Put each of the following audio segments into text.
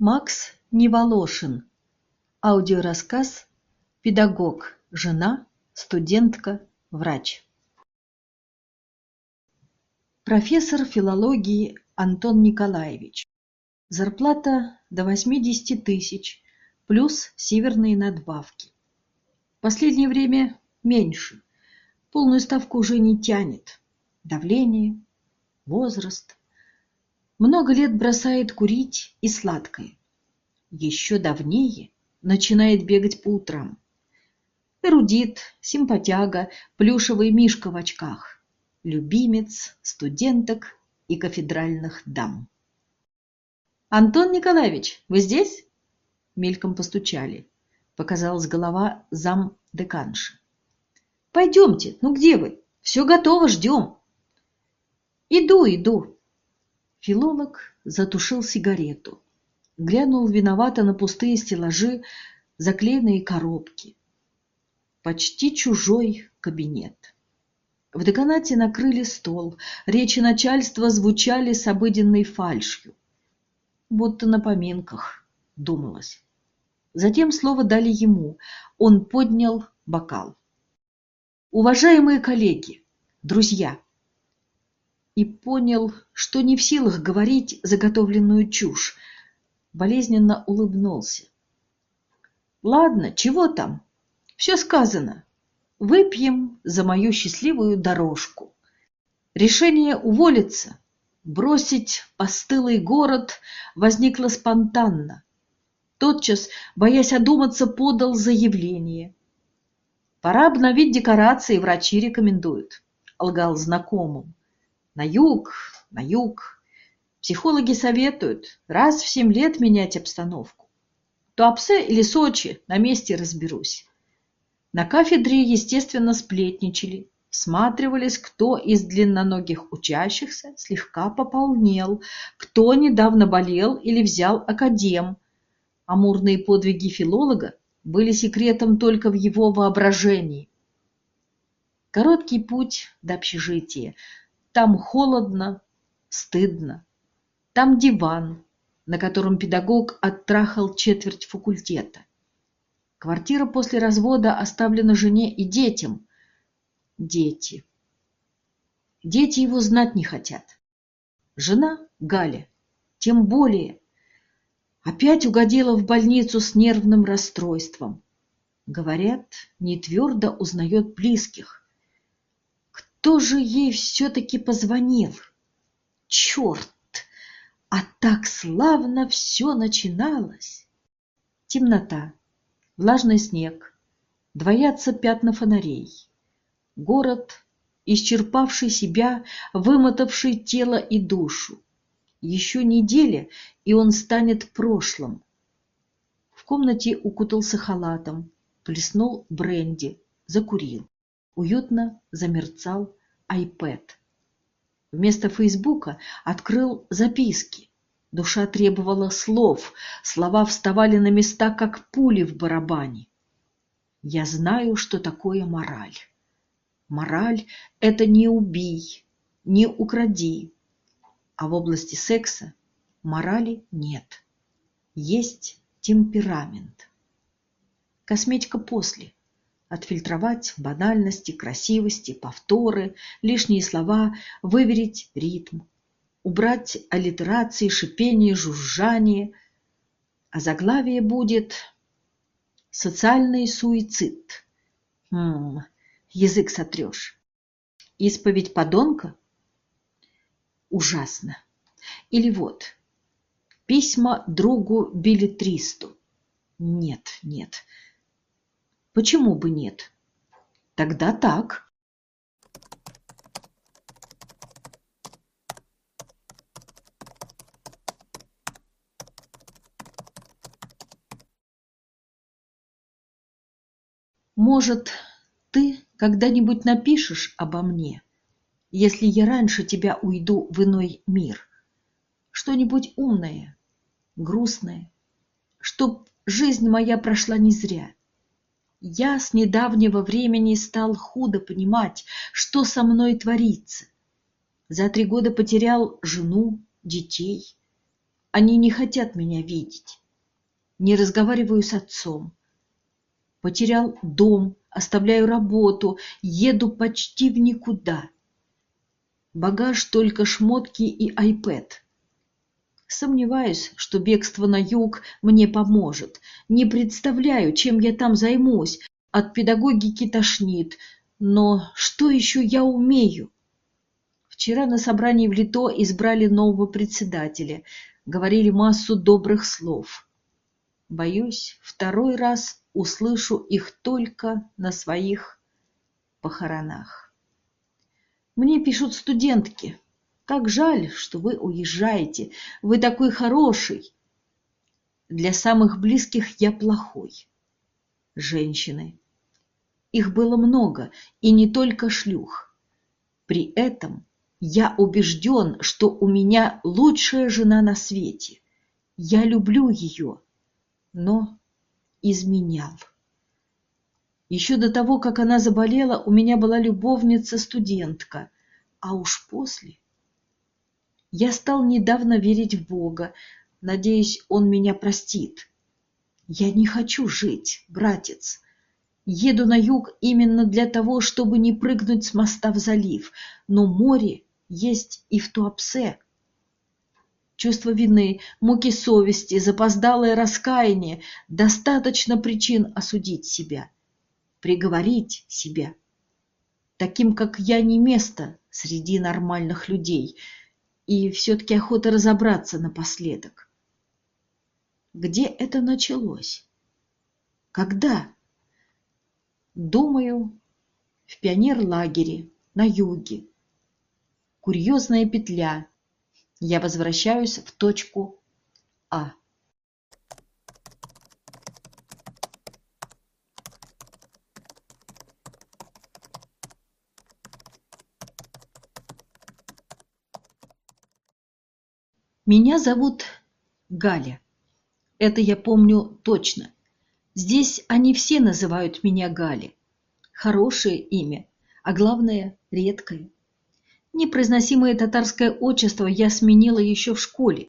Макс Неволошин. Аудиорассказ «Педагог. Жена. Студентка. Врач». Профессор филологии Антон Николаевич. Зарплата до 80 тысяч, плюс северные надбавки. Последнее время меньше. Полную ставку уже не тянет. Давление, возраст. Много лет бросает курить и сладкое. Еще давнее начинает бегать по утрам. Эрудит, симпатяга, плюшевый мишка в очках. Любимец студенток и кафедральных дам. «Антон Николаевич, вы здесь?» Мельком постучали. Показалась голова зам деканши. «Пойдемте, ну где вы? Все готово, ждем». «Иду, иду», Филолог затушил сигарету, глянул виновато на пустые стеллажи, заклеенные коробки. Почти чужой кабинет. В деканате накрыли стол, речи начальства звучали с обыденной фальшью. Будто на поминках, думалось. Затем слово дали ему. Он поднял бокал. Уважаемые коллеги, друзья, и понял, что не в силах говорить заготовленную чушь. Болезненно улыбнулся. «Ладно, чего там? Все сказано. Выпьем за мою счастливую дорожку. Решение уволиться, бросить постылый город возникло спонтанно. Тотчас, боясь одуматься, подал заявление. «Пора обновить декорации, врачи рекомендуют», — лгал знакомым. На юг, на юг. Психологи советуют раз в семь лет менять обстановку. Туапсе или Сочи, на месте разберусь. На кафедре, естественно, сплетничали, всматривались, кто из длинноногих учащихся слегка пополнел, кто недавно болел или взял академ. Амурные подвиги филолога были секретом только в его воображении. Короткий путь до общежития – там холодно, стыдно. Там диван, на котором педагог оттрахал четверть факультета. Квартира после развода оставлена жене и детям. Дети. Дети его знать не хотят. Жена Галя, тем более, опять угодила в больницу с нервным расстройством. Говорят, не твердо узнает близких кто же ей все-таки позвонил? Черт! А так славно все начиналось! Темнота, влажный снег, двоятся пятна фонарей. Город, исчерпавший себя, вымотавший тело и душу. Еще неделя, и он станет прошлым. В комнате укутался халатом, плеснул бренди, закурил уютно замерцал iPad. Вместо Фейсбука открыл записки. Душа требовала слов, слова вставали на места, как пули в барабане. Я знаю, что такое мораль. Мораль — это не убий, не укради. А в области секса морали нет. Есть темперамент. Косметика после отфильтровать банальности, красивости, повторы, лишние слова, выверить ритм, убрать аллитерации, шипение, жужжание. А заглавие будет «Социальный суицид». Хм, язык сотрешь. Исповедь подонка? Ужасно. Или вот, письма другу билетристу. Нет, нет, Почему бы нет? Тогда так. Может, ты когда-нибудь напишешь обо мне, если я раньше тебя уйду в иной мир? Что-нибудь умное, грустное, чтоб жизнь моя прошла не зря. Я с недавнего времени стал худо понимать, что со мной творится. За три года потерял жену, детей. Они не хотят меня видеть. Не разговариваю с отцом. Потерял дом, оставляю работу, еду почти в никуда. Багаж только шмотки и айпэд. Сомневаюсь, что бегство на юг мне поможет. Не представляю, чем я там займусь. От педагогики тошнит. Но что еще я умею? Вчера на собрании в Лито избрали нового председателя. Говорили массу добрых слов. Боюсь, второй раз услышу их только на своих похоронах. Мне пишут студентки. Как жаль, что вы уезжаете. Вы такой хороший. Для самых близких я плохой. Женщины. Их было много, и не только шлюх. При этом я убежден, что у меня лучшая жена на свете. Я люблю ее, но изменял. Еще до того, как она заболела, у меня была любовница-студентка, а уж после... Я стал недавно верить в Бога, надеюсь, Он меня простит. Я не хочу жить, братец. Еду на юг именно для того, чтобы не прыгнуть с моста в залив, но море есть и в Туапсе. Чувство вины, муки совести, запоздалое раскаяние – достаточно причин осудить себя, приговорить себя. Таким, как я, не место среди нормальных людей, и все-таки охота разобраться напоследок. Где это началось? Когда? Думаю, в пионерлагере на юге. Курьезная петля. Я возвращаюсь в точку А. Меня зовут Галя. Это я помню точно. Здесь они все называют меня Гали. Хорошее имя, а главное – редкое. Непроизносимое татарское отчество я сменила еще в школе.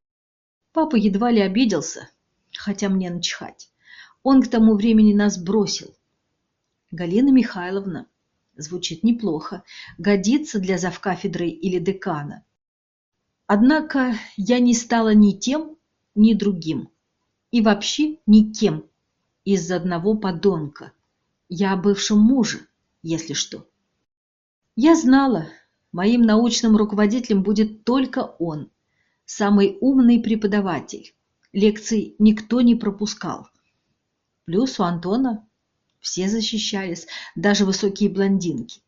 Папа едва ли обиделся, хотя мне начхать. Он к тому времени нас бросил. Галина Михайловна. Звучит неплохо. Годится для завкафедры или декана. Однако я не стала ни тем, ни другим. И вообще никем. Из-за одного подонка. Я о бывшем муже, если что. Я знала, Моим научным руководителем будет только он, самый умный преподаватель. Лекций никто не пропускал. Плюс у Антона все защищались, даже высокие блондинки.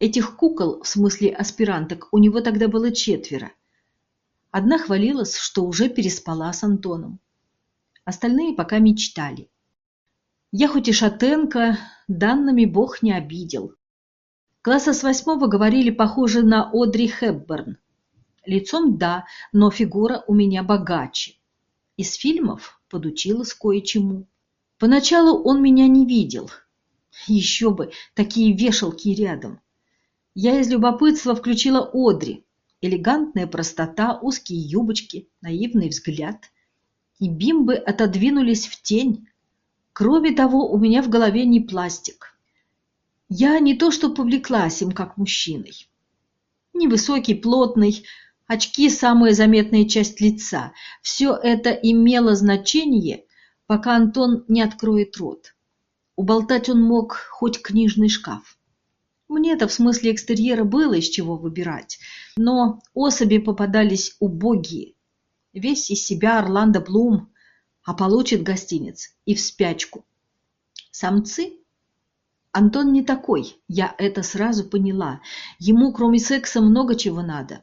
Этих кукол, в смысле аспиранток, у него тогда было четверо. Одна хвалилась, что уже переспала с Антоном. Остальные пока мечтали. Я хоть и шатенка, данными бог не обидел. Класса с восьмого говорили, похоже на Одри Хепберн. Лицом да, но фигура у меня богаче. Из фильмов подучилась кое-чему. Поначалу он меня не видел. Еще бы, такие вешалки рядом. Я из любопытства включила Одри. Элегантная простота, узкие юбочки, наивный взгляд. И бимбы отодвинулись в тень. Кроме того, у меня в голове не пластик. Я не то что повлеклась им как мужчиной. Невысокий, плотный, очки – самая заметная часть лица. Все это имело значение, пока Антон не откроет рот. Уболтать он мог хоть книжный шкаф. Мне-то в смысле экстерьера было из чего выбирать, но особи попадались убогие. Весь из себя Орландо Блум, а получит гостиниц и в спячку. Самцы Антон не такой, я это сразу поняла. Ему, кроме секса, много чего надо.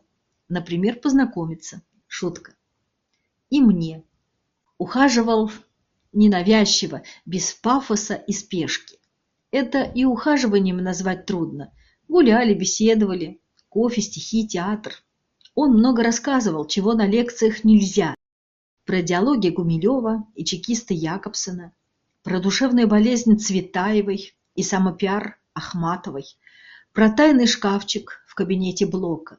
Например, познакомиться. Шутка. И мне. Ухаживал ненавязчиво, без пафоса и спешки. Это и ухаживанием назвать трудно. Гуляли, беседовали, кофе, стихи, театр. Он много рассказывал, чего на лекциях нельзя. Про диалоги Гумилева и чекиста Якобсона, про душевную болезнь Цветаевой, и самопиар Ахматовой, про тайный шкафчик в кабинете Блока.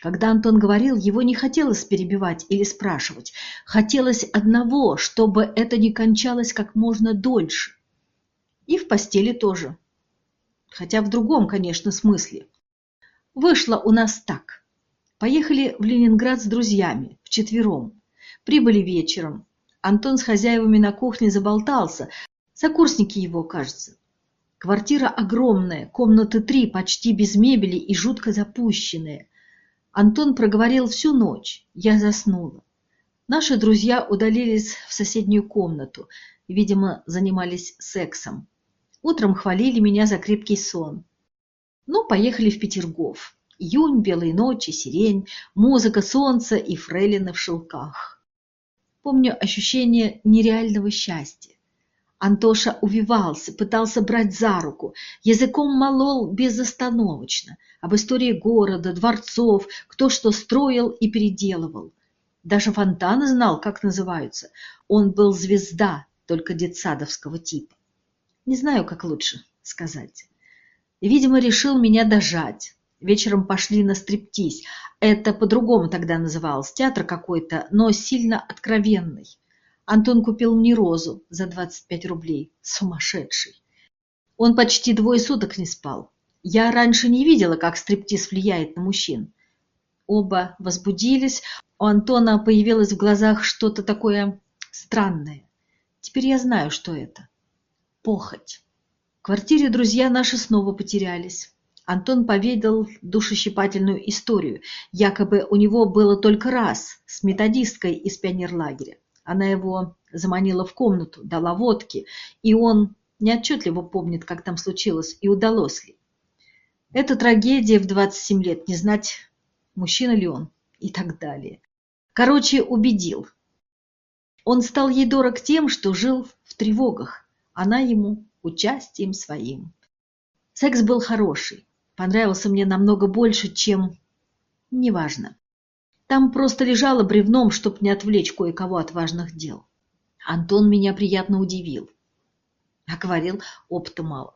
Когда Антон говорил, его не хотелось перебивать или спрашивать. Хотелось одного, чтобы это не кончалось как можно дольше. И в постели тоже. Хотя в другом, конечно, смысле. Вышло у нас так. Поехали в Ленинград с друзьями, вчетвером. Прибыли вечером. Антон с хозяевами на кухне заболтался. Сокурсники его, кажется. Квартира огромная, комнаты три, почти без мебели и жутко запущенные. Антон проговорил всю ночь. Я заснула. Наши друзья удалились в соседнюю комнату. Видимо, занимались сексом. Утром хвалили меня за крепкий сон. Ну, поехали в Петергоф. Июнь, белые ночи, сирень, музыка солнца и фрейлины в шелках. Помню ощущение нереального счастья. Антоша увивался, пытался брать за руку, языком молол безостановочно об истории города, дворцов, кто что строил и переделывал. Даже фонтаны знал, как называются. Он был звезда, только детсадовского типа. Не знаю, как лучше сказать. Видимо, решил меня дожать. Вечером пошли на стриптиз. Это по-другому тогда называлось, театр какой-то, но сильно откровенный. Антон купил мне розу за 25 рублей. Сумасшедший. Он почти двое суток не спал. Я раньше не видела, как стриптиз влияет на мужчин. Оба возбудились. У Антона появилось в глазах что-то такое странное. Теперь я знаю, что это. Похоть. В квартире друзья наши снова потерялись. Антон поведал душещипательную историю. Якобы у него было только раз с методисткой из пионерлагеря. Она его заманила в комнату, дала водки, и он неотчетливо помнит, как там случилось и удалось ли. Это трагедия в 27 лет, не знать, мужчина ли он и так далее. Короче, убедил. Он стал ей дорог тем, что жил в тревогах, она ему участием своим. Секс был хороший, понравился мне намного больше, чем... Неважно. Там просто лежало бревном, чтоб не отвлечь кое-кого от важных дел. Антон меня приятно удивил. А говорил, опыта мало.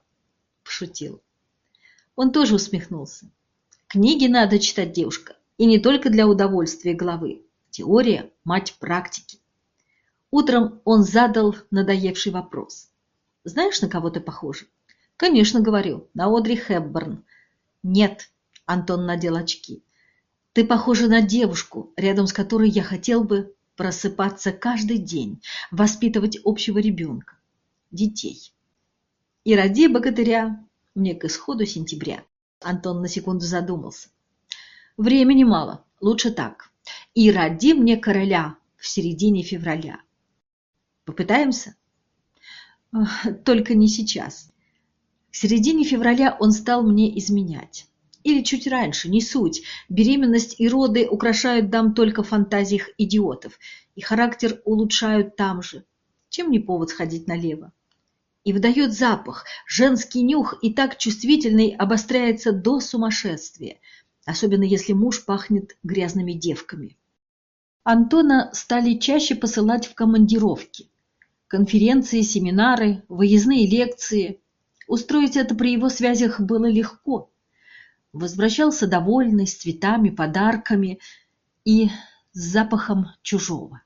Пошутил. Он тоже усмехнулся. Книги надо читать, девушка, и не только для удовольствия головы. Теория – мать практики. Утром он задал надоевший вопрос. Знаешь, на кого ты похожа? Конечно, говорю, на Одри Хепберн. Нет, Антон надел очки. Ты похожа на девушку, рядом с которой я хотел бы просыпаться каждый день, воспитывать общего ребенка, детей. И ради богатыря мне к исходу сентября. Антон на секунду задумался. Времени мало, лучше так. И ради мне короля в середине февраля. Попытаемся? Только не сейчас. К середине февраля он стал мне изменять. Или чуть раньше, не суть. Беременность и роды украшают дам только фантазиях идиотов, и характер улучшают там же. Чем не повод сходить налево? И выдает запах. Женский нюх и так чувствительный обостряется до сумасшествия, особенно если муж пахнет грязными девками. Антона стали чаще посылать в командировки. Конференции, семинары, выездные лекции. Устроить это при его связях было легко возвращался довольный, с цветами, подарками и с запахом чужого.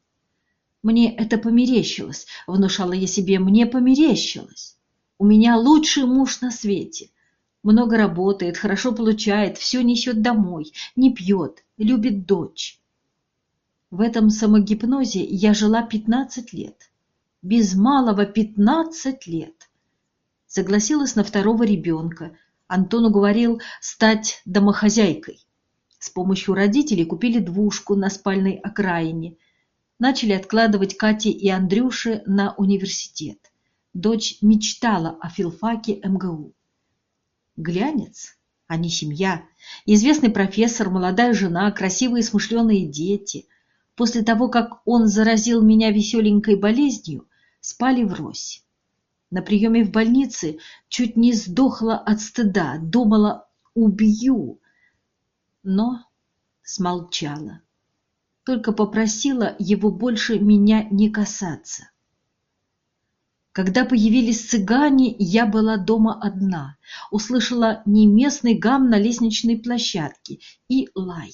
Мне это померещилось, внушала я себе, мне померещилось. У меня лучший муж на свете. Много работает, хорошо получает, все несет домой, не пьет, любит дочь. В этом самогипнозе я жила пятнадцать лет. Без малого пятнадцать лет. Согласилась на второго ребенка, Антон уговорил стать домохозяйкой. С помощью родителей купили двушку на спальной окраине. Начали откладывать Кате и Андрюше на университет. Дочь мечтала о филфаке МГУ. Глянец, а не семья. Известный профессор, молодая жена, красивые смышленые дети. После того, как он заразил меня веселенькой болезнью, спали врозь на приеме в больнице чуть не сдохла от стыда, думала «убью», но смолчала. Только попросила его больше меня не касаться. Когда появились цыгане, я была дома одна, услышала неместный гам на лестничной площадке и лай.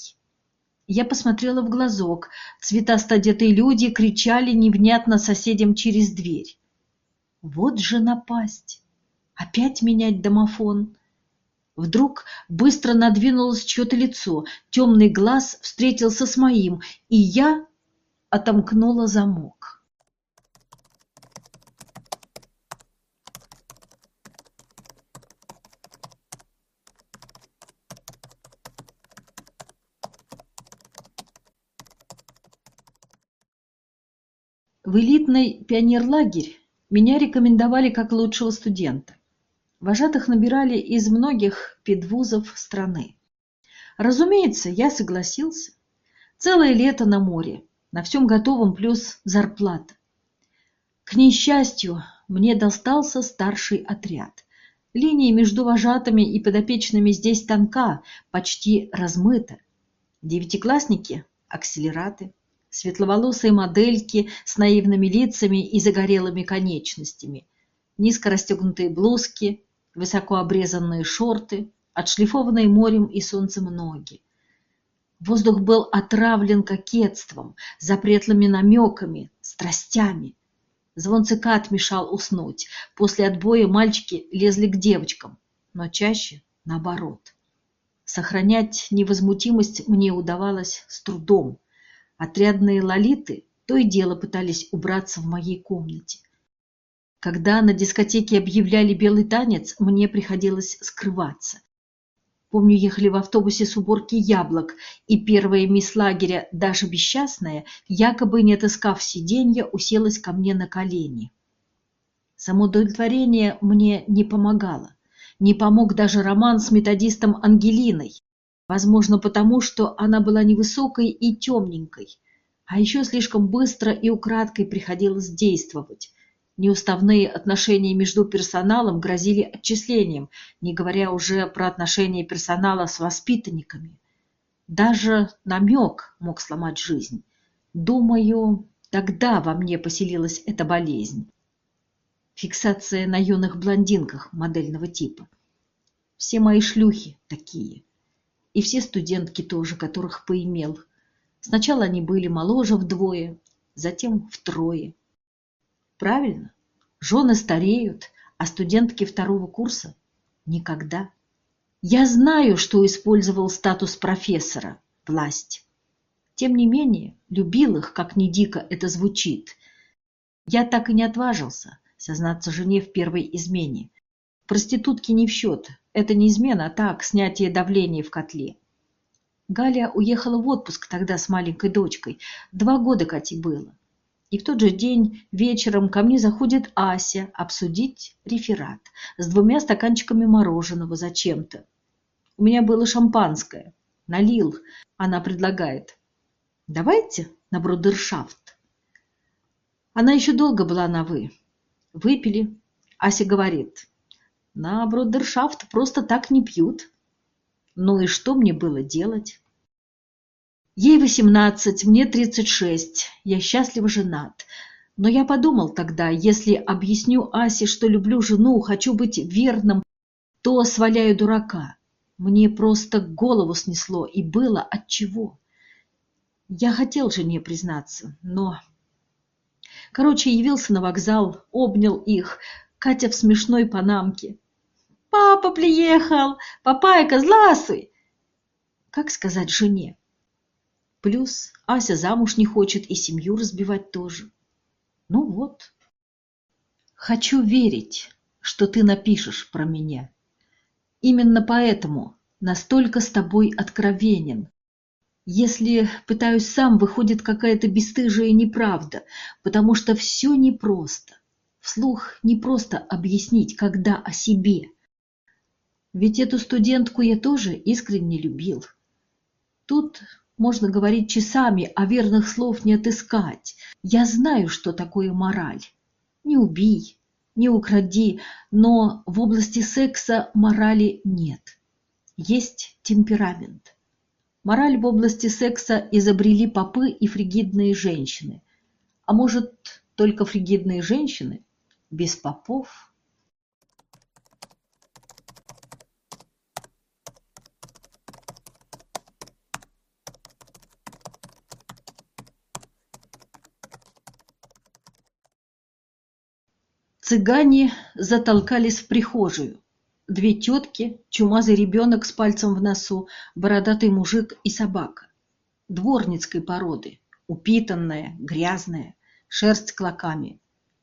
Я посмотрела в глазок. Цветасто одетые люди кричали невнятно соседям через дверь. Вот же напасть! Опять менять домофон. Вдруг быстро надвинулось чье-то лицо, темный глаз встретился с моим, и я отомкнула замок. В элитный пионерлагерь меня рекомендовали как лучшего студента. Вожатых набирали из многих педвузов страны. Разумеется, я согласился. Целое лето на море, на всем готовом плюс зарплата. К несчастью, мне достался старший отряд. Линия между вожатыми и подопечными здесь тонка, почти размыта. Девятиклассники – акселераты, светловолосые модельки с наивными лицами и загорелыми конечностями, низко расстегнутые блузки, высоко обрезанные шорты, отшлифованные морем и солнцем ноги. Воздух был отравлен кокетством, запретлыми намеками, страстями. Звон цикад мешал уснуть. После отбоя мальчики лезли к девочкам, но чаще наоборот. Сохранять невозмутимость мне удавалось с трудом. Отрядные лолиты то и дело пытались убраться в моей комнате. Когда на дискотеке объявляли белый танец, мне приходилось скрываться. Помню, ехали в автобусе с уборки яблок, и первая мисс лагеря, даже бесчастная, якобы не отыскав сиденья, уселась ко мне на колени. Самоудовлетворение мне не помогало. Не помог даже роман с методистом Ангелиной. Возможно, потому, что она была невысокой и темненькой. А еще слишком быстро и украдкой приходилось действовать. Неуставные отношения между персоналом грозили отчислением, не говоря уже про отношения персонала с воспитанниками. Даже намек мог сломать жизнь. Думаю, тогда во мне поселилась эта болезнь. Фиксация на юных блондинках модельного типа. Все мои шлюхи такие. И все студентки тоже, которых поимел. Сначала они были моложе вдвое, затем втрое. Правильно? Жены стареют, а студентки второго курса – никогда. Я знаю, что использовал статус профессора, власть. Тем не менее, любил их, как ни дико это звучит. Я так и не отважился сознаться жене в первой измене. Проститутки не в счет. Это не измена, а так, снятие давления в котле. Галя уехала в отпуск тогда с маленькой дочкой. Два года Кате было. И в тот же день вечером ко мне заходит Ася обсудить реферат с двумя стаканчиками мороженого зачем-то. У меня было шампанское. Налил. Она предлагает. Давайте на брудершафт. Она еще долго была на «вы». Выпили. Ася говорит. На брудершафт просто так не пьют. Ну и что мне было делать? Ей восемнадцать, мне тридцать шесть. Я счастливо женат. Но я подумал тогда, если объясню Асе, что люблю жену, хочу быть верным, то сваляю дурака. Мне просто голову снесло, и было от чего. Я хотел жене признаться, но... Короче, явился на вокзал, обнял их, Катя в смешной панамке. «Папа приехал! Папайка, зласый!» Как сказать жене? Плюс Ася замуж не хочет и семью разбивать тоже. Ну вот. Хочу верить, что ты напишешь про меня. Именно поэтому настолько с тобой откровенен. Если пытаюсь сам, выходит какая-то бесстыжая неправда, потому что все непросто. Вслух не просто объяснить, когда о себе. Ведь эту студентку я тоже искренне любил. Тут можно говорить часами, а верных слов не отыскать. Я знаю, что такое мораль. Не убей, не укради, но в области секса морали нет. Есть темперамент. Мораль в области секса изобрели попы и фригидные женщины. А может, только фригидные женщины? Без попов – Цыгане затолкались в прихожую. Две тетки, чумазый ребенок с пальцем в носу, бородатый мужик и собака. Дворницкой породы, упитанная, грязная, шерсть клоками.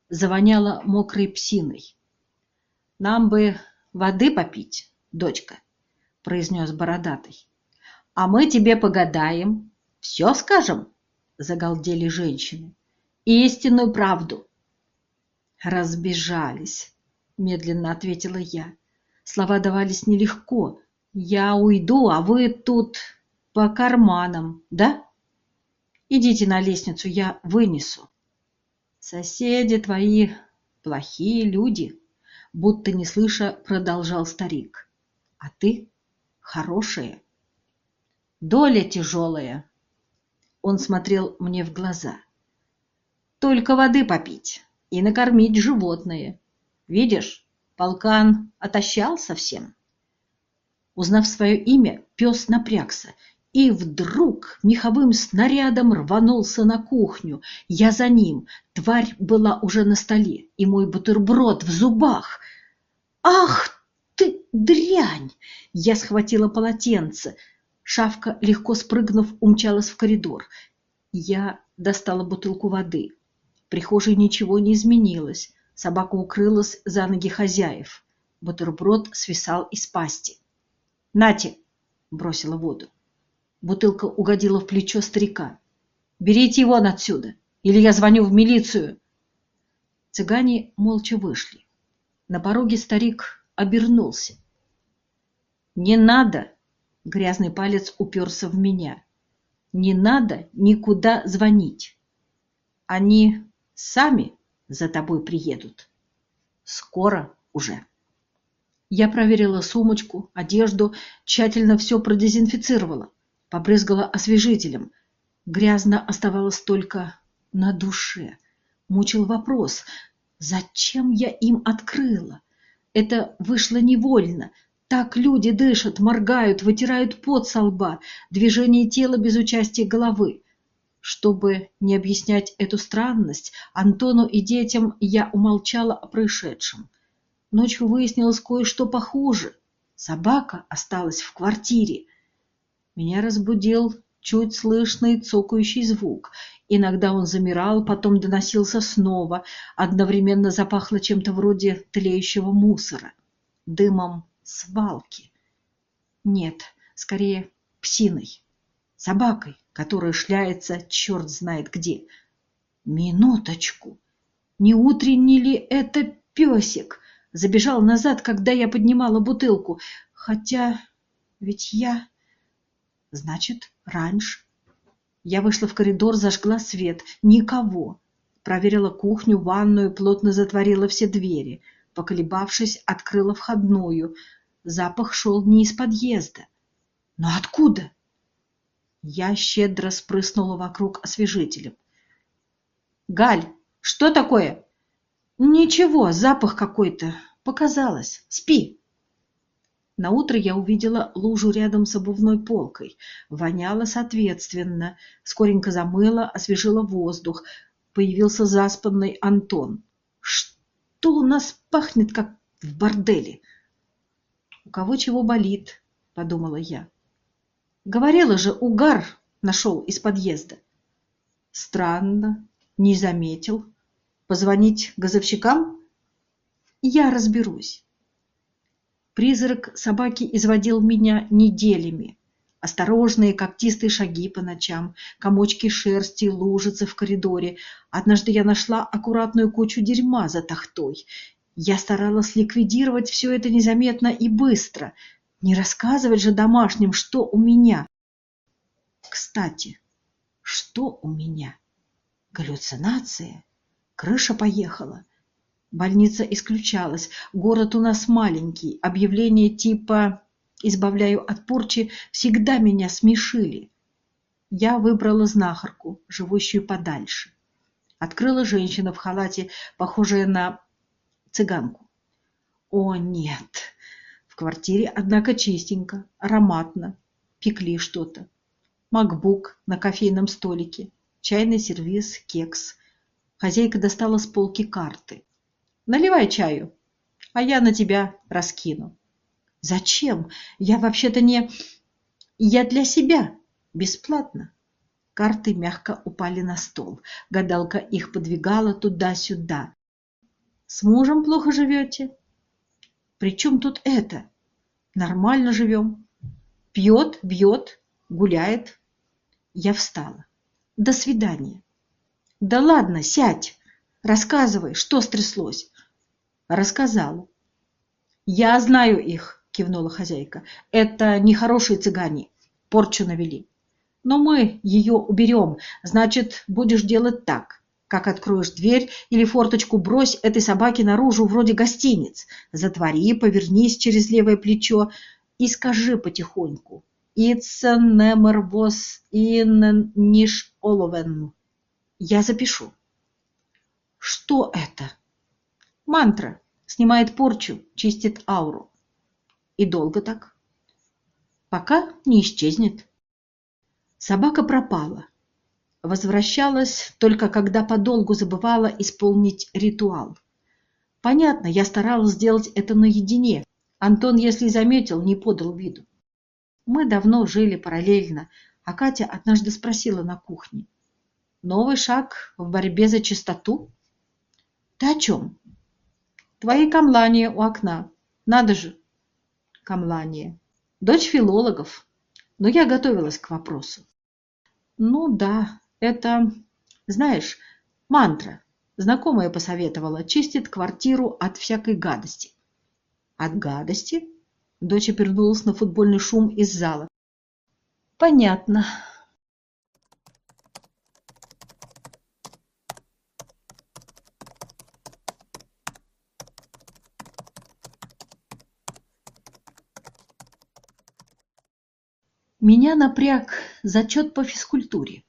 Завоняла мокрой псиной. «Нам бы воды попить, дочка», — произнес бородатый. «А мы тебе погадаем, все скажем», — загалдели женщины. «Истинную правду». «Разбежались», — медленно ответила я. Слова давались нелегко. «Я уйду, а вы тут по карманам, да?» «Идите на лестницу, я вынесу». «Соседи твои плохие люди», — будто не слыша продолжал старик. «А ты хорошая». «Доля тяжелая». Он смотрел мне в глаза. «Только воды попить и накормить животное. Видишь, полкан отощал совсем. Узнав свое имя, пес напрягся и вдруг меховым снарядом рванулся на кухню. Я за ним. Тварь была уже на столе, и мой бутерброд в зубах. «Ах ты, дрянь!» Я схватила полотенце. Шавка, легко спрыгнув, умчалась в коридор. Я достала бутылку воды прихожей ничего не изменилось. Собака укрылась за ноги хозяев. Бутерброд свисал из пасти. «Нате!» — бросила воду. Бутылка угодила в плечо старика. «Берите его отсюда, или я звоню в милицию!» Цыгане молча вышли. На пороге старик обернулся. «Не надо!» — грязный палец уперся в меня. «Не надо никуда звонить. Они Сами за тобой приедут. Скоро уже. Я проверила сумочку, одежду, тщательно все продезинфицировала, побрызгала освежителем. Грязно оставалось только на душе. Мучил вопрос, зачем я им открыла? Это вышло невольно. Так люди дышат, моргают, вытирают пот со лба, движение тела без участия головы. Чтобы не объяснять эту странность, Антону и детям я умолчала о происшедшем. Ночью выяснилось кое-что похуже. Собака осталась в квартире. Меня разбудил чуть слышный цокающий звук. Иногда он замирал, потом доносился снова. Одновременно запахло чем-то вроде тлеющего мусора. Дымом свалки. Нет, скорее псиной. Собакой которая шляется черт знает где. Минуточку! Не утренний ли это песик? Забежал назад, когда я поднимала бутылку. Хотя ведь я... Значит, раньше. Я вышла в коридор, зажгла свет. Никого. Проверила кухню, ванную, плотно затворила все двери. Поколебавшись, открыла входную. Запах шел не из подъезда. Но откуда? Я щедро спрыснула вокруг освежителем. «Галь, что такое?» «Ничего, запах какой-то. Показалось. Спи». На утро я увидела лужу рядом с обувной полкой. Воняло соответственно. Скоренько замыла, освежила воздух. Появился заспанный Антон. «Что у нас пахнет, как в борделе?» «У кого чего болит?» — подумала я. Говорила же, угар нашел из подъезда. Странно, не заметил. Позвонить газовщикам? Я разберусь. Призрак собаки изводил меня неделями. Осторожные когтистые шаги по ночам, комочки шерсти, лужицы в коридоре. Однажды я нашла аккуратную кучу дерьма за тахтой. Я старалась ликвидировать все это незаметно и быстро — не рассказывать же домашним, что у меня. Кстати, что у меня? Галлюцинация? Крыша поехала? Больница исключалась. Город у нас маленький. Объявления типа «избавляю от порчи» всегда меня смешили. Я выбрала знахарку, живущую подальше. Открыла женщина в халате, похожая на цыганку. О, нет! В квартире, однако, чистенько, ароматно. Пекли что-то. Макбук на кофейном столике, чайный сервиз, кекс. Хозяйка достала с полки карты. Наливай чаю, а я на тебя раскину. Зачем? Я вообще-то не... Я для себя. Бесплатно. Карты мягко упали на стол. Гадалка их подвигала туда-сюда. С мужем плохо живете? При чем тут это? Нормально живем. Пьет, бьет, гуляет. Я встала. До свидания. Да ладно, сядь. Рассказывай, что стряслось. Рассказала. Я знаю их, кивнула хозяйка. Это нехорошие цыгане. Порчу навели. Но мы ее уберем. Значит, будешь делать так. Как откроешь дверь или форточку брось этой собаке наружу вроде гостиниц. Затвори, повернись через левое плечо и скажи потихоньку. It's never was in nish оловен. Я запишу. Что это? Мантра. Снимает порчу, чистит ауру. И долго так? Пока не исчезнет. Собака пропала. Возвращалась только когда подолгу забывала исполнить ритуал. Понятно, я старалась сделать это наедине. Антон, если заметил, не подал виду. Мы давно жили параллельно, а Катя однажды спросила на кухне. Новый шаг в борьбе за чистоту? Ты о чем? Твои камлания у окна. Надо же. Камлания. Дочь филологов. Но я готовилась к вопросу. Ну да, это, знаешь, мантра. Знакомая посоветовала, чистит квартиру от всякой гадости. От гадости? Дочь обернулась на футбольный шум из зала. Понятно. Меня напряг зачет по физкультуре.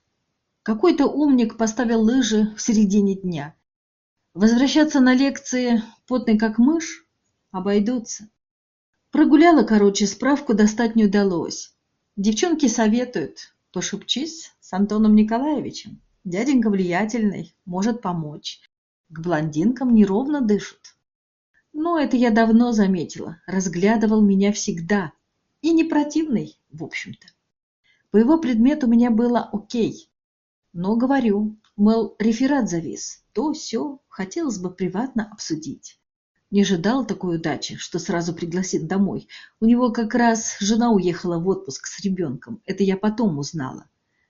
Какой-то умник поставил лыжи в середине дня. Возвращаться на лекции, потный как мышь, обойдутся. Прогуляла, короче, справку достать не удалось. Девчонки советуют, пошепчись с Антоном Николаевичем. Дяденька влиятельный, может помочь. К блондинкам неровно дышат. Но это я давно заметила, разглядывал меня всегда, и не противный, в общем-то. По его предмету у меня было окей. Но говорю, мол, реферат завис, то все хотелось бы приватно обсудить. Не ожидал такой удачи, что сразу пригласит домой. У него как раз жена уехала в отпуск с ребенком. Это я потом узнала.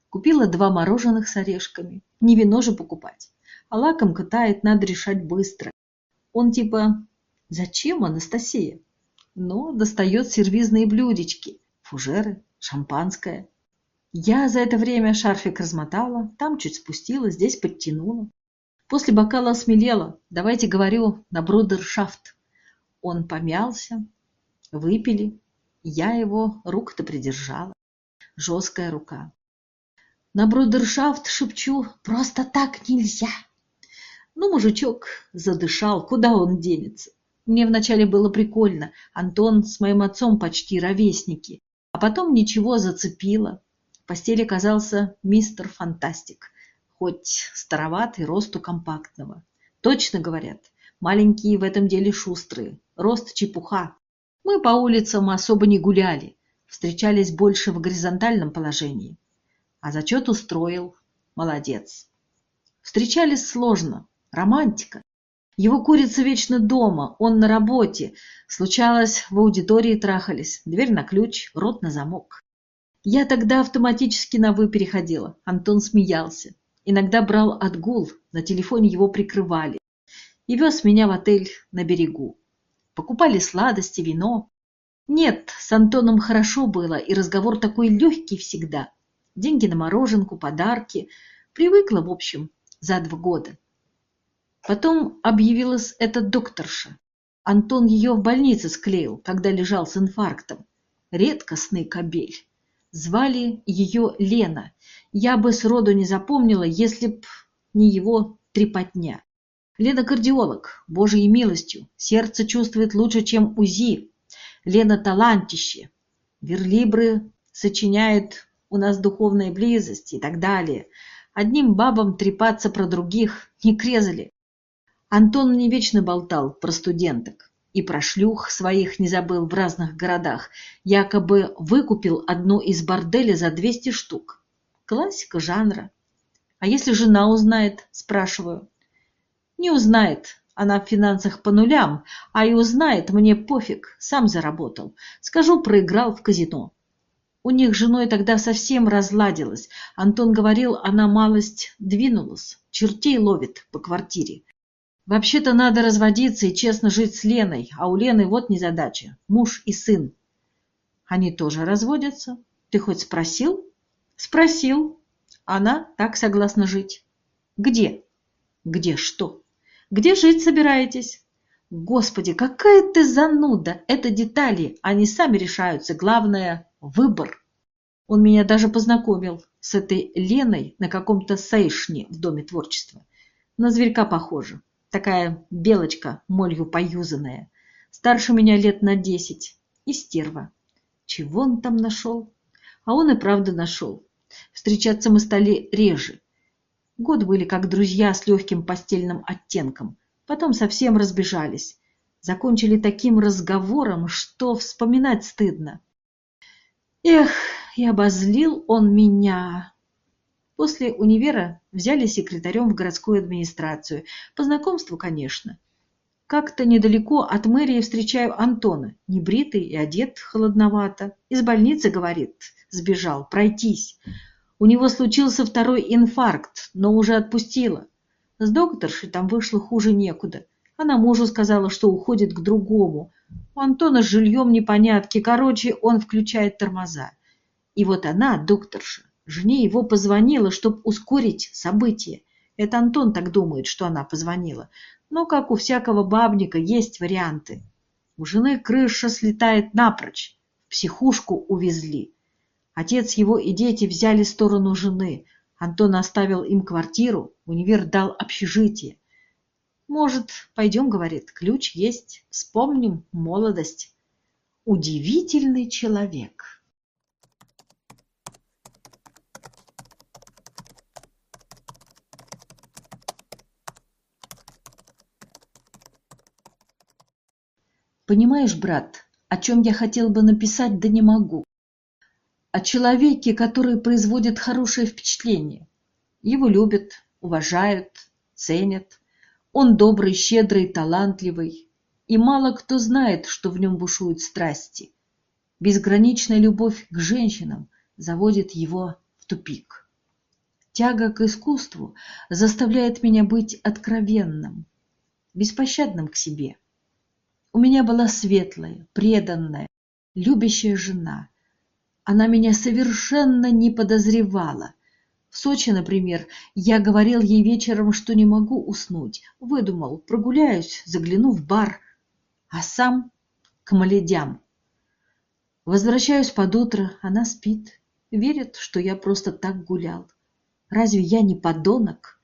Купила два мороженых с орешками. Не вино же покупать. А лакомка тает, надо решать быстро. Он типа «Зачем, Анастасия?» но достает сервизные блюдечки, фужеры, шампанское. Я за это время шарфик размотала, там чуть спустила, здесь подтянула. После бокала осмелела. Давайте, говорю, на брудершафт. Он помялся, выпили. Я его руку-то придержала. Жесткая рука. На брудершафт шепчу, просто так нельзя. Ну, мужичок задышал, куда он денется. Мне вначале было прикольно. Антон с моим отцом почти ровесники. А потом ничего зацепило. Постели оказался мистер Фантастик. Хоть староватый, росту компактного. Точно говорят, маленькие в этом деле шустрые. Рост чепуха. Мы по улицам особо не гуляли. Встречались больше в горизонтальном положении. А зачет устроил. Молодец. Встречались сложно. Романтика. Его курица вечно дома, он на работе. Случалось, в аудитории трахались. Дверь на ключ, рот на замок. Я тогда автоматически на «вы» переходила. Антон смеялся. Иногда брал отгул, на телефоне его прикрывали. И вез меня в отель на берегу. Покупали сладости, вино. Нет, с Антоном хорошо было, и разговор такой легкий всегда. Деньги на мороженку, подарки. Привыкла, в общем, за два года. Потом объявилась эта докторша. Антон ее в больнице склеил, когда лежал с инфарктом. Редкостный кобель. Звали ее Лена. Я бы сроду не запомнила, если б не его трепотня. Лена кардиолог, божьей милостью. Сердце чувствует лучше, чем УЗИ. Лена талантище. Верлибры сочиняет у нас духовная близость и так далее. Одним бабам трепаться про других не крезали. Антон мне вечно болтал про студенток. И про шлюх своих не забыл в разных городах. Якобы выкупил одну из борделя за 200 штук. Классика жанра. А если жена узнает, спрашиваю. Не узнает, она в финансах по нулям, а и узнает, мне пофиг, сам заработал. Скажу, проиграл в казино. У них с женой тогда совсем разладилось. Антон говорил, она малость двинулась, чертей ловит по квартире. Вообще-то надо разводиться и честно жить с Леной, а у Лены вот незадача – муж и сын. Они тоже разводятся? Ты хоть спросил? Спросил. Она так согласна жить. Где? Где что? Где жить собираетесь? Господи, какая ты зануда! Это детали, они сами решаются. Главное – выбор. Он меня даже познакомил с этой Леной на каком-то сейшне в Доме творчества. На зверька похоже такая белочка, молью поюзанная. Старше меня лет на десять. И стерва. Чего он там нашел? А он и правда нашел. Встречаться мы стали реже. Год были как друзья с легким постельным оттенком. Потом совсем разбежались. Закончили таким разговором, что вспоминать стыдно. Эх, и обозлил он меня. После универа взяли секретарем в городскую администрацию. По знакомству, конечно. Как-то недалеко от мэрии встречаю Антона, небритый и одет холодновато. Из больницы, говорит, сбежал, пройтись. У него случился второй инфаркт, но уже отпустила. С докторшей там вышло хуже некуда. Она мужу сказала, что уходит к другому. У Антона с жильем непонятки. Короче, он включает тормоза. И вот она, докторша, Жене его позвонила, чтобы ускорить события. Это Антон так думает, что она позвонила. Но, как у всякого бабника, есть варианты. У жены крыша слетает напрочь. В психушку увезли. Отец его и дети взяли сторону жены. Антон оставил им квартиру, универ дал общежитие. «Может, пойдем, — говорит, — ключ есть, вспомним молодость». Удивительный человек. Понимаешь, брат, о чем я хотел бы написать, да не могу. О человеке, который производит хорошее впечатление. Его любят, уважают, ценят. Он добрый, щедрый, талантливый. И мало кто знает, что в нем бушуют страсти. Безграничная любовь к женщинам заводит его в тупик. Тяга к искусству заставляет меня быть откровенным, беспощадным к себе. У меня была светлая, преданная, любящая жена. Она меня совершенно не подозревала. В Сочи, например, я говорил ей вечером, что не могу уснуть. Выдумал, прогуляюсь, загляну в бар, а сам к моледям. Возвращаюсь под утро, она спит, верит, что я просто так гулял. Разве я не подонок?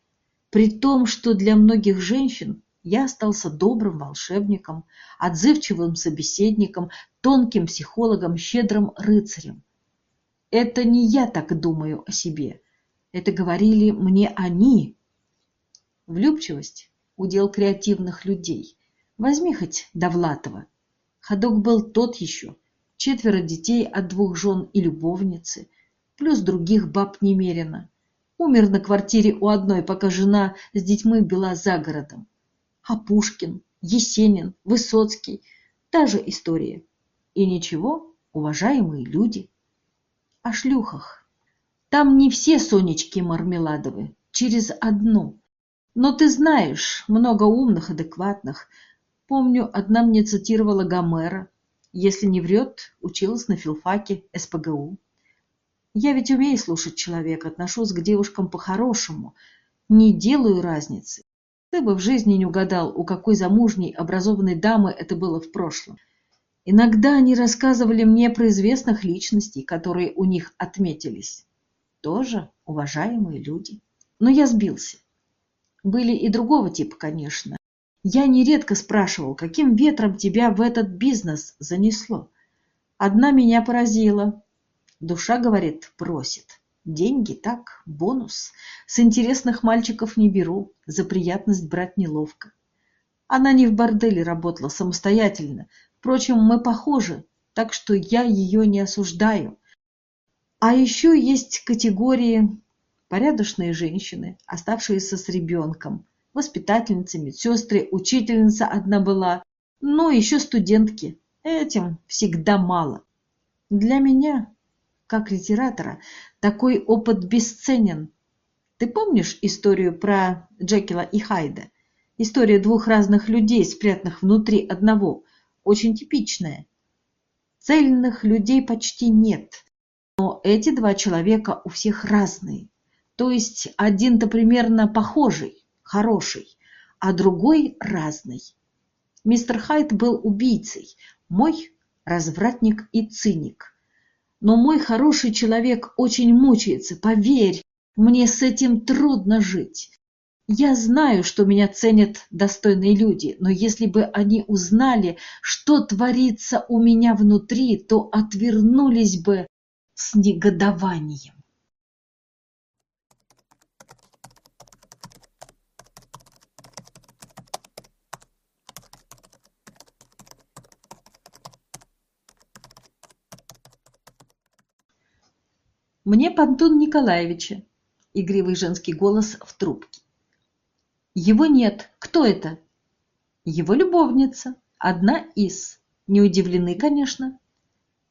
При том, что для многих женщин я остался добрым волшебником, отзывчивым собеседником, тонким психологом, щедрым рыцарем. Это не я так думаю о себе. Это говорили мне они. Влюбчивость – удел креативных людей. Возьми хоть Довлатова. Ходок был тот еще. Четверо детей от двух жен и любовницы, плюс других баб немерено. Умер на квартире у одной, пока жена с детьми была за городом. А Пушкин, Есенин, Высоцкий – та же история. И ничего, уважаемые люди. О шлюхах. Там не все Сонечки Мармеладовы, через одну. Но ты знаешь, много умных, адекватных. Помню, одна мне цитировала Гомера. Если не врет, училась на филфаке СПГУ. Я ведь умею слушать человека, отношусь к девушкам по-хорошему, не делаю разницы. Ты бы в жизни не угадал, у какой замужней, образованной дамы это было в прошлом. Иногда они рассказывали мне про известных личностей, которые у них отметились. Тоже уважаемые люди. Но я сбился. Были и другого типа, конечно. Я нередко спрашивал, каким ветром тебя в этот бизнес занесло. Одна меня поразила. Душа, говорит, просит. Деньги так, бонус. С интересных мальчиков не беру, за приятность брать неловко. Она не в борделе работала самостоятельно. Впрочем, мы похожи, так что я ее не осуждаю. А еще есть категории порядочные женщины, оставшиеся с ребенком, воспитательницы, медсестры, учительница одна была, но еще студентки. Этим всегда мало. Для меня, как литератора, такой опыт бесценен. Ты помнишь историю про Джекила и Хайда? История двух разных людей, спрятанных внутри одного, очень типичная. Цельных людей почти нет, но эти два человека у всех разные. То есть один-то примерно похожий, хороший, а другой разный. Мистер Хайд был убийцей, мой развратник и циник. Но мой хороший человек очень мучается, поверь, мне с этим трудно жить. Я знаю, что меня ценят достойные люди, но если бы они узнали, что творится у меня внутри, то отвернулись бы с негодованием. Мне Пантон Николаевича, игривый женский голос в трубке. Его нет. Кто это? Его любовница. Одна из. Не удивлены, конечно.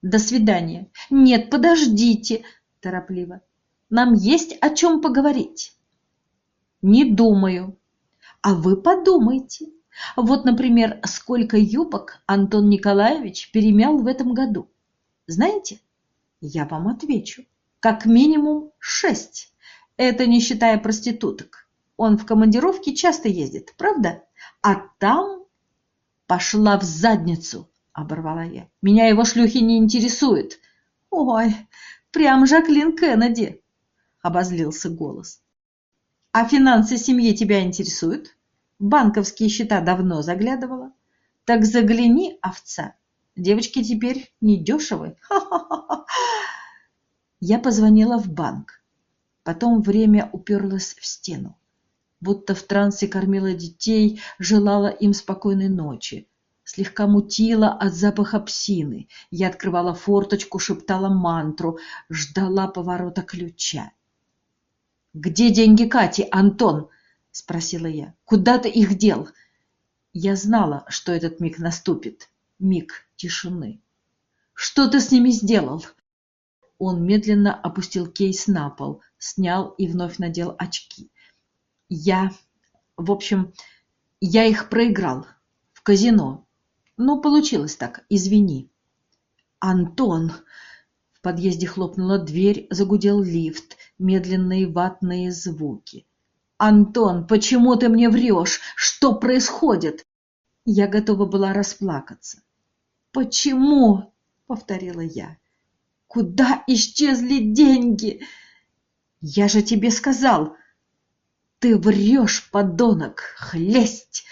До свидания. Нет, подождите, торопливо. Нам есть о чем поговорить. Не думаю. А вы подумайте. Вот, например, сколько юбок Антон Николаевич перемял в этом году. Знаете? Я вам отвечу. Как минимум шесть. Это не считая проституток. Он в командировке часто ездит, правда? А там пошла в задницу, оборвала я. Меня его шлюхи не интересуют. Ой, прям Жаклин Кеннеди, обозлился голос. А финансы семьи тебя интересуют? Банковские счета давно заглядывала. Так загляни, овца. Девочки теперь недешевы. Ха-ха-ха. Я позвонила в банк. Потом время уперлось в стену. Будто в трансе кормила детей, желала им спокойной ночи. Слегка мутила от запаха псины. Я открывала форточку, шептала мантру, ждала поворота ключа. «Где деньги Кати, Антон?» — спросила я. «Куда ты их дел?» Я знала, что этот миг наступит. Миг тишины. «Что ты с ними сделал?» Он медленно опустил кейс на пол, снял и вновь надел очки. Я... В общем, я их проиграл. В казино. Ну, получилось так, извини. Антон! В подъезде хлопнула дверь, загудел лифт, медленные ватные звуки. «Антон, почему ты мне врешь? Что происходит?» Я готова была расплакаться. «Почему?» — повторила я. Куда исчезли деньги? Я же тебе сказал. Ты врешь, подонок, хлесть!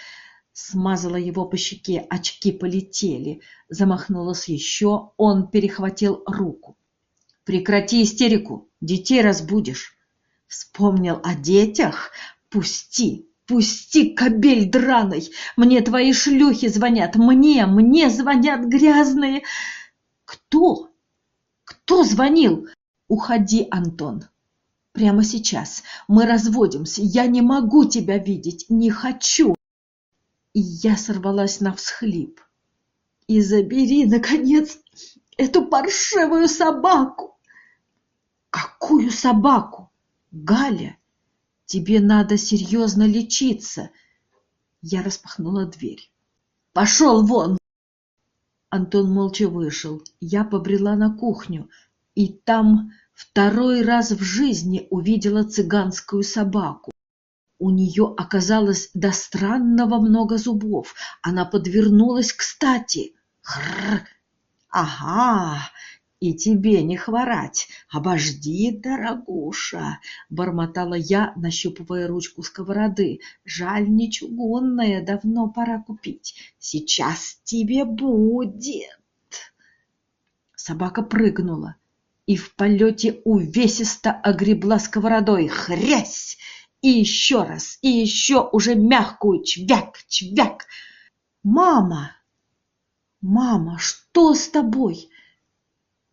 Смазала его по щеке, очки полетели. Замахнулась еще, он перехватил руку. Прекрати истерику, детей разбудишь. Вспомнил о детях? Пусти, пусти, кобель драный! Мне твои шлюхи звонят, мне, мне звонят грязные. Кто? Кто звонил? Уходи, Антон. Прямо сейчас. Мы разводимся. Я не могу тебя видеть. Не хочу. И я сорвалась на всхлип. И забери, наконец, эту паршивую собаку. Какую собаку? Галя, тебе надо серьезно лечиться. Я распахнула дверь. Пошел вон! Антон молча вышел. Я побрела на кухню, и там второй раз в жизни увидела цыганскую собаку. У нее оказалось до странного много зубов. Она подвернулась кстати. Хрррр! Ага, и тебе не хворать. Обожди, дорогуша, бормотала я, нащупывая ручку сковороды. Жаль, не чугунная, давно пора купить. Сейчас тебе будет. Собака прыгнула и в полете увесисто огребла сковородой. Хрясь! и еще раз, и еще уже мягкую чвяк, чвяк. «Мама! Мама, что с тобой?»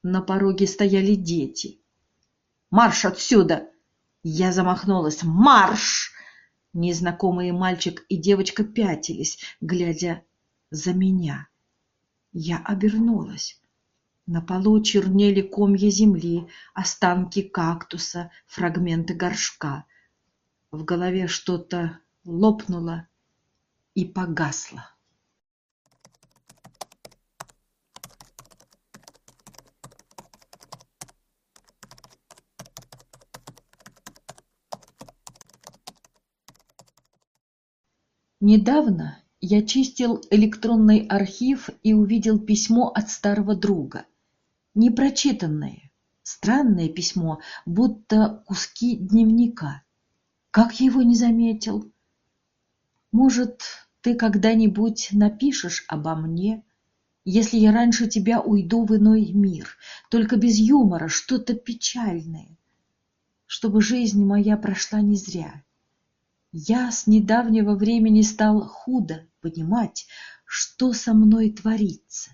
На пороге стояли дети. «Марш отсюда!» Я замахнулась. «Марш!» Незнакомые мальчик и девочка пятились, глядя за меня. Я обернулась. На полу чернели комья земли, останки кактуса, фрагменты горшка. В голове что-то лопнуло и погасло. Недавно я чистил электронный архив и увидел письмо от старого друга. Непрочитанное, странное письмо, будто куски дневника. Как я его не заметил? Может, ты когда-нибудь напишешь обо мне, если я раньше тебя уйду в иной мир, только без юмора, что-то печальное, чтобы жизнь моя прошла не зря. Я с недавнего времени стал худо понимать, что со мной творится.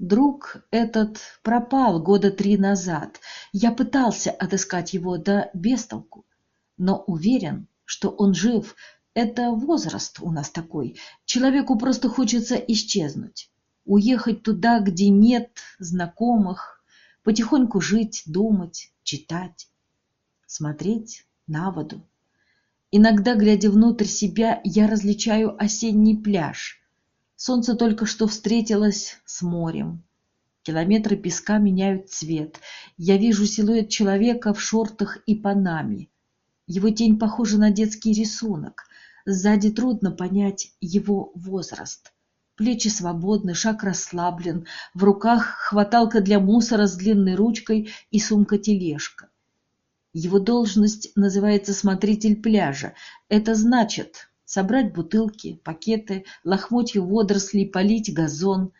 Друг этот пропал года три назад. Я пытался отыскать его, да без толку. Но уверен, что он жив. Это возраст у нас такой. Человеку просто хочется исчезнуть. Уехать туда, где нет знакомых. Потихоньку жить, думать, читать. Смотреть на воду. Иногда, глядя внутрь себя, я различаю осенний пляж. Солнце только что встретилось с морем. Километры песка меняют цвет. Я вижу силуэт человека в шортах и панаме. Его тень похожа на детский рисунок. Сзади трудно понять его возраст. Плечи свободны, шаг расслаблен. В руках хваталка для мусора с длинной ручкой и сумка-тележка. Его должность называется смотритель пляжа. Это значит собрать бутылки, пакеты, лохмотья водорослей, полить газон.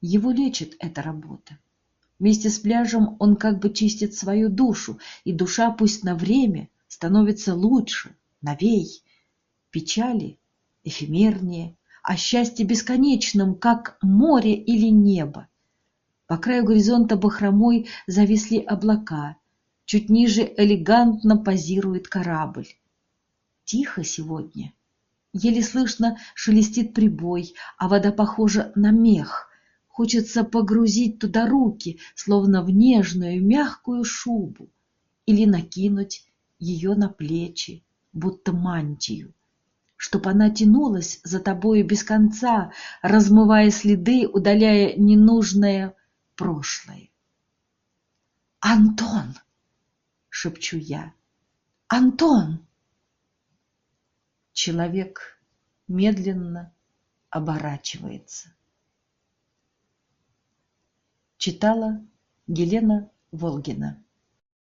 Его лечит эта работа. Вместе с пляжем он как бы чистит свою душу, и душа пусть на время становится лучше, новей. Печали эфемернее, а счастье бесконечным, как море или небо. По краю горизонта бахромой зависли облака — Чуть ниже элегантно позирует корабль. Тихо сегодня. Еле слышно шелестит прибой, а вода похожа на мех. Хочется погрузить туда руки, словно в нежную мягкую шубу, или накинуть ее на плечи, будто мантию, чтоб она тянулась за тобою без конца, размывая следы, удаляя ненужное прошлое. «Антон!» Шепчу я. «Антон!» Человек медленно оборачивается. Читала Елена Волгина